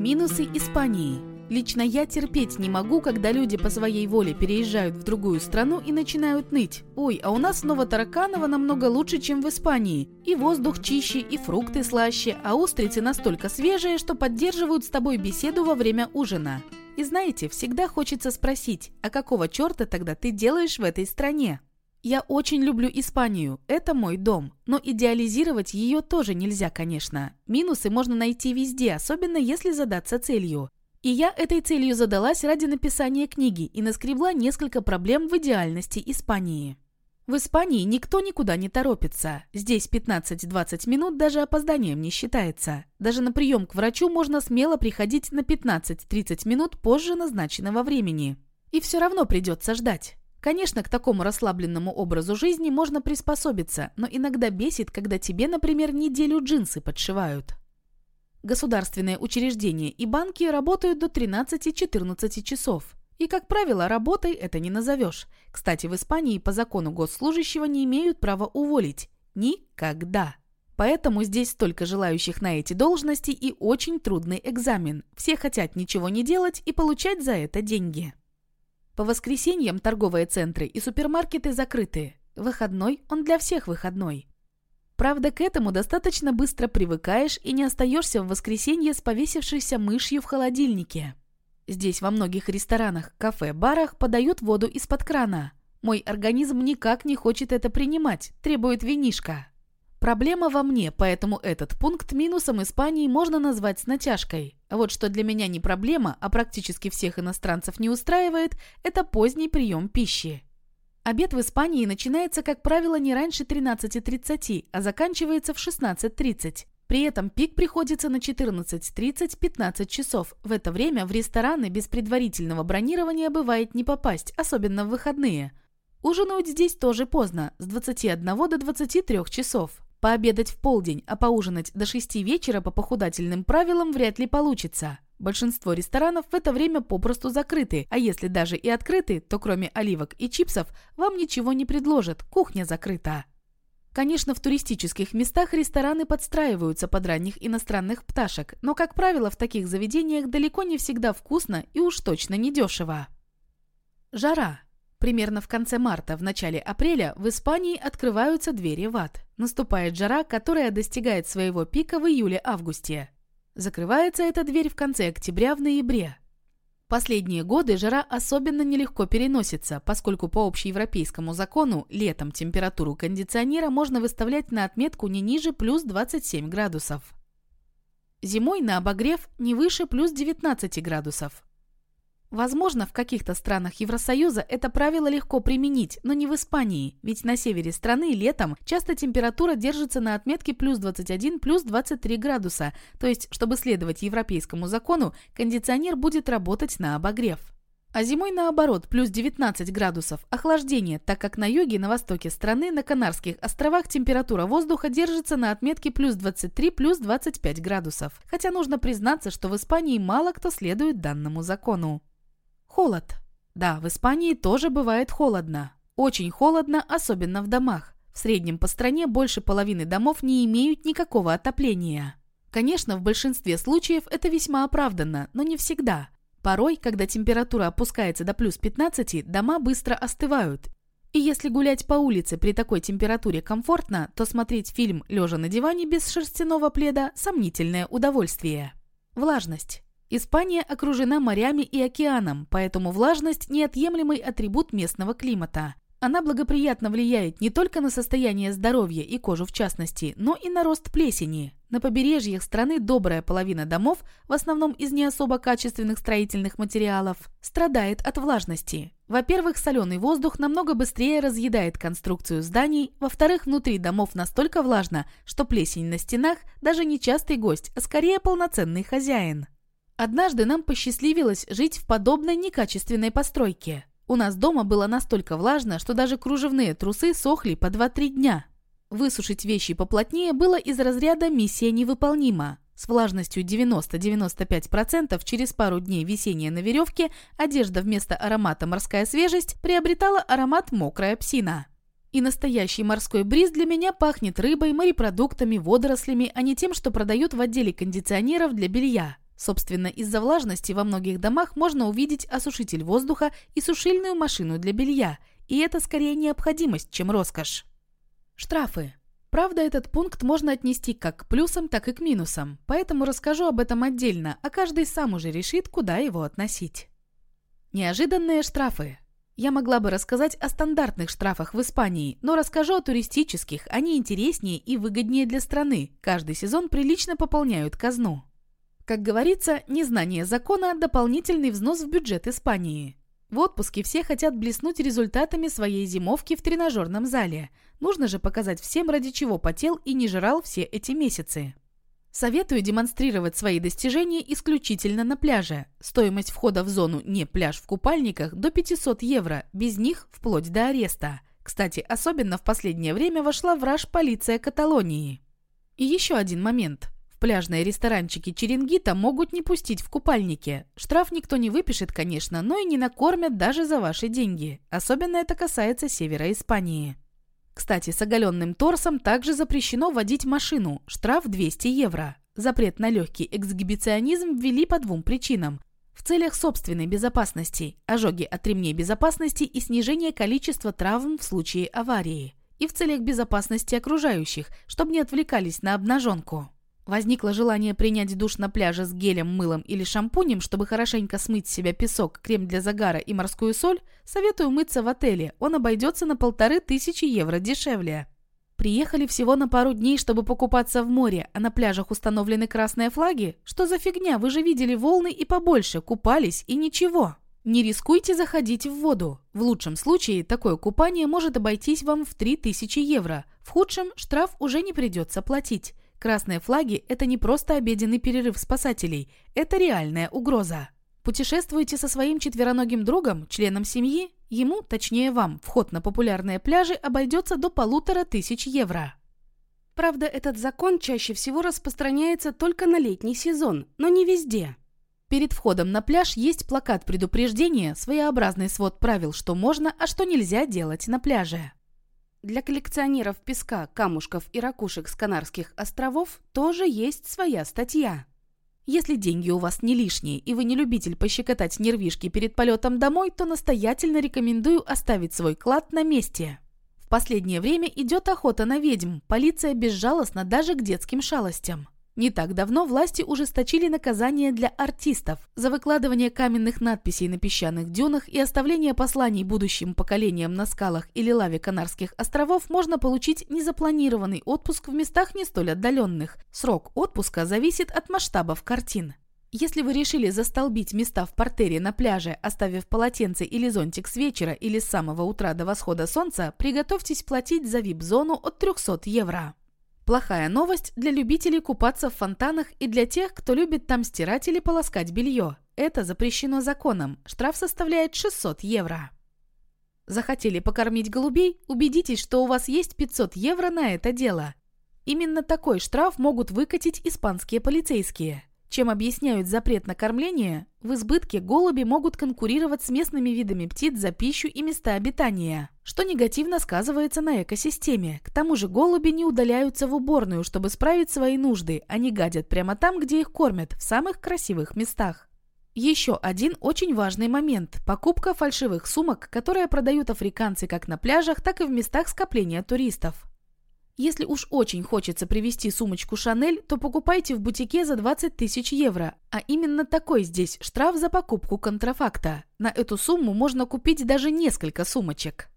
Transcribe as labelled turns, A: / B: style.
A: Минусы Испании. Лично я терпеть не могу, когда люди по своей воле переезжают в другую страну и начинают ныть. Ой, а у нас снова Тараканова намного лучше, чем в Испании. И воздух чище, и фрукты слаще, а устрицы настолько свежие, что поддерживают с тобой беседу во время ужина. И знаете, всегда хочется спросить, а какого черта тогда ты делаешь в этой стране? Я очень люблю Испанию, это мой дом, но идеализировать ее тоже нельзя, конечно. Минусы можно найти везде, особенно если задаться целью. И я этой целью задалась ради написания книги и наскребла несколько проблем в идеальности Испании. В Испании никто никуда не торопится. Здесь 15-20 минут даже опозданием не считается. Даже на прием к врачу можно смело приходить на 15-30 минут позже назначенного времени. И все равно придется ждать. Конечно, к такому расслабленному образу жизни можно приспособиться, но иногда бесит, когда тебе, например, неделю джинсы подшивают. Государственные учреждения и банки работают до 13-14 часов. И, как правило, работой это не назовешь. Кстати, в Испании по закону госслужащего не имеют права уволить. Никогда. Поэтому здесь столько желающих на эти должности и очень трудный экзамен. Все хотят ничего не делать и получать за это деньги. По воскресеньям торговые центры и супермаркеты закрыты. Выходной он для всех выходной. Правда, к этому достаточно быстро привыкаешь и не остаешься в воскресенье с повесившейся мышью в холодильнике. Здесь во многих ресторанах, кафе, барах подают воду из-под крана. Мой организм никак не хочет это принимать, требует винишка. Проблема во мне, поэтому этот пункт минусом Испании можно назвать с натяжкой. Вот что для меня не проблема, а практически всех иностранцев не устраивает, это поздний прием пищи. Обед в Испании начинается, как правило, не раньше 13.30, а заканчивается в 16.30. При этом пик приходится на 14.30-15 часов. В это время в рестораны без предварительного бронирования бывает не попасть, особенно в выходные. Ужинают здесь тоже поздно, с 21 до 23 часов. Пообедать в полдень, а поужинать до 6 вечера по похудательным правилам вряд ли получится. Большинство ресторанов в это время попросту закрыты, а если даже и открыты, то кроме оливок и чипсов вам ничего не предложат, кухня закрыта. Конечно, в туристических местах рестораны подстраиваются под ранних иностранных пташек, но, как правило, в таких заведениях далеко не всегда вкусно и уж точно недешево. Жара. Примерно в конце марта, в начале апреля в Испании открываются двери в ад. Наступает жара, которая достигает своего пика в июле-августе. Закрывается эта дверь в конце октября в ноябре. Последние годы жара особенно нелегко переносится, поскольку по общеевропейскому закону летом температуру кондиционера можно выставлять на отметку не ниже плюс 27 градусов. Зимой на обогрев не выше плюс 19 градусов. Возможно, в каких-то странах Евросоюза это правило легко применить, но не в Испании, ведь на севере страны летом часто температура держится на отметке плюс 21, плюс 23 градуса, то есть, чтобы следовать европейскому закону, кондиционер будет работать на обогрев. А зимой наоборот, плюс 19 градусов, охлаждение, так как на юге на востоке страны, на Канарских островах температура воздуха держится на отметке плюс 23, плюс 25 градусов. Хотя нужно признаться, что в Испании мало кто следует данному закону. Холод. Да, в Испании тоже бывает холодно. Очень холодно, особенно в домах. В среднем по стране больше половины домов не имеют никакого отопления. Конечно, в большинстве случаев это весьма оправданно, но не всегда. Порой, когда температура опускается до плюс 15, дома быстро остывают. И если гулять по улице при такой температуре комфортно, то смотреть фильм лежа на диване без шерстяного пледа – сомнительное удовольствие. Влажность. Испания окружена морями и океаном, поэтому влажность – неотъемлемый атрибут местного климата. Она благоприятно влияет не только на состояние здоровья и кожу в частности, но и на рост плесени. На побережьях страны добрая половина домов, в основном из не особо качественных строительных материалов, страдает от влажности. Во-первых, соленый воздух намного быстрее разъедает конструкцию зданий, во-вторых, внутри домов настолько влажно, что плесень на стенах даже не частый гость, а скорее полноценный хозяин. Однажды нам посчастливилось жить в подобной некачественной постройке. У нас дома было настолько влажно, что даже кружевные трусы сохли по 2-3 дня. Высушить вещи поплотнее было из разряда «миссия невыполнима». С влажностью 90-95% через пару дней висения на веревке одежда вместо аромата «морская свежесть» приобретала аромат «мокрая псина». И настоящий морской бриз для меня пахнет рыбой, морепродуктами, водорослями, а не тем, что продают в отделе кондиционеров для белья. Собственно, из-за влажности во многих домах можно увидеть осушитель воздуха и сушильную машину для белья, и это скорее необходимость, чем роскошь. Штрафы. Правда, этот пункт можно отнести как к плюсам, так и к минусам, поэтому расскажу об этом отдельно, а каждый сам уже решит, куда его относить. Неожиданные штрафы. Я могла бы рассказать о стандартных штрафах в Испании, но расскажу о туристических, они интереснее и выгоднее для страны, каждый сезон прилично пополняют казну. Как говорится, незнание закона – дополнительный взнос в бюджет Испании. В отпуске все хотят блеснуть результатами своей зимовки в тренажерном зале. Нужно же показать всем, ради чего потел и не жрал все эти месяцы. Советую демонстрировать свои достижения исключительно на пляже. Стоимость входа в зону «не пляж в купальниках» до 500 евро, без них вплоть до ареста. Кстати, особенно в последнее время вошла в раж полиция Каталонии. И еще один момент. Пляжные ресторанчики Черенгита могут не пустить в купальнике. Штраф никто не выпишет, конечно, но и не накормят даже за ваши деньги. Особенно это касается севера Испании. Кстати, с оголенным торсом также запрещено водить машину. Штраф 200 евро. Запрет на легкий эксгибиционизм ввели по двум причинам. В целях собственной безопасности, ожоги от ремней безопасности и снижение количества травм в случае аварии. И в целях безопасности окружающих, чтобы не отвлекались на обнаженку. Возникло желание принять душ на пляже с гелем, мылом или шампунем, чтобы хорошенько смыть с себя песок, крем для загара и морскую соль, советую мыться в отеле. Он обойдется на полторы тысячи евро дешевле. Приехали всего на пару дней, чтобы покупаться в море, а на пляжах установлены красные флаги? Что за фигня? Вы же видели волны и побольше, купались и ничего. Не рискуйте заходить в воду. В лучшем случае такое купание может обойтись вам в 3000 евро. В худшем штраф уже не придется платить. Красные флаги – это не просто обеденный перерыв спасателей, это реальная угроза. Путешествуете со своим четвероногим другом, членом семьи? Ему, точнее вам, вход на популярные пляжи обойдется до полутора тысяч евро. Правда, этот закон чаще всего распространяется только на летний сезон, но не везде. Перед входом на пляж есть плакат предупреждения, своеобразный свод правил, что можно, а что нельзя делать на пляже. Для коллекционеров песка, камушков и ракушек с Канарских островов тоже есть своя статья. Если деньги у вас не лишние и вы не любитель пощекотать нервишки перед полетом домой, то настоятельно рекомендую оставить свой клад на месте. В последнее время идет охота на ведьм, полиция безжалостна даже к детским шалостям. Не так давно власти ужесточили наказание для артистов за выкладывание каменных надписей на песчаных дюнах и оставление посланий будущим поколениям на скалах или лаве Канарских островов можно получить незапланированный отпуск в местах не столь отдаленных. Срок отпуска зависит от масштабов картин. Если вы решили застолбить места в портере на пляже, оставив полотенце или зонтик с вечера или с самого утра до восхода солнца, приготовьтесь платить за вип-зону от 300 евро. Плохая новость для любителей купаться в фонтанах и для тех, кто любит там стирать или полоскать белье. Это запрещено законом. Штраф составляет 600 евро. Захотели покормить голубей? Убедитесь, что у вас есть 500 евро на это дело. Именно такой штраф могут выкатить испанские полицейские. Чем объясняют запрет на кормление, в избытке голуби могут конкурировать с местными видами птиц за пищу и места обитания, что негативно сказывается на экосистеме. К тому же голуби не удаляются в уборную, чтобы справить свои нужды, они гадят прямо там, где их кормят, в самых красивых местах. Еще один очень важный момент – покупка фальшивых сумок, которые продают африканцы как на пляжах, так и в местах скопления туристов. Если уж очень хочется привезти сумочку Шанель, то покупайте в бутике за 20 тысяч евро. А именно такой здесь штраф за покупку контрафакта. На эту сумму можно купить даже несколько сумочек.